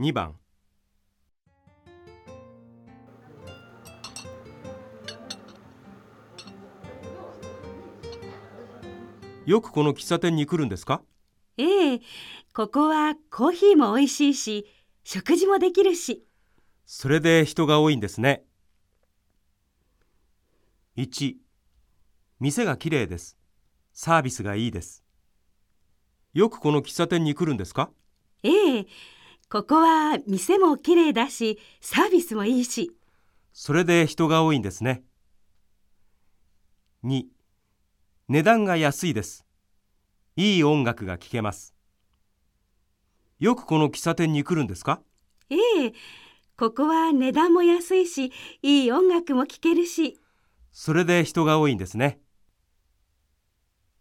2番よくこの喫茶店に来るんですか？ええ、ここはコーヒーも美味しいし、食事もできるし。それで人が多いんですね。1店がきれいです。サービスがいいです。よくこの喫茶店に来るんですか？ええ、ここは店もきれいだし、サービスもいいし。それで人が多いんですね。2値段が安いです。いい音楽が聴けます。よくこの喫茶店に来るんですか？ええ、ここは値段も安いし、いい音楽も聴けるし。それで人が多いんですね。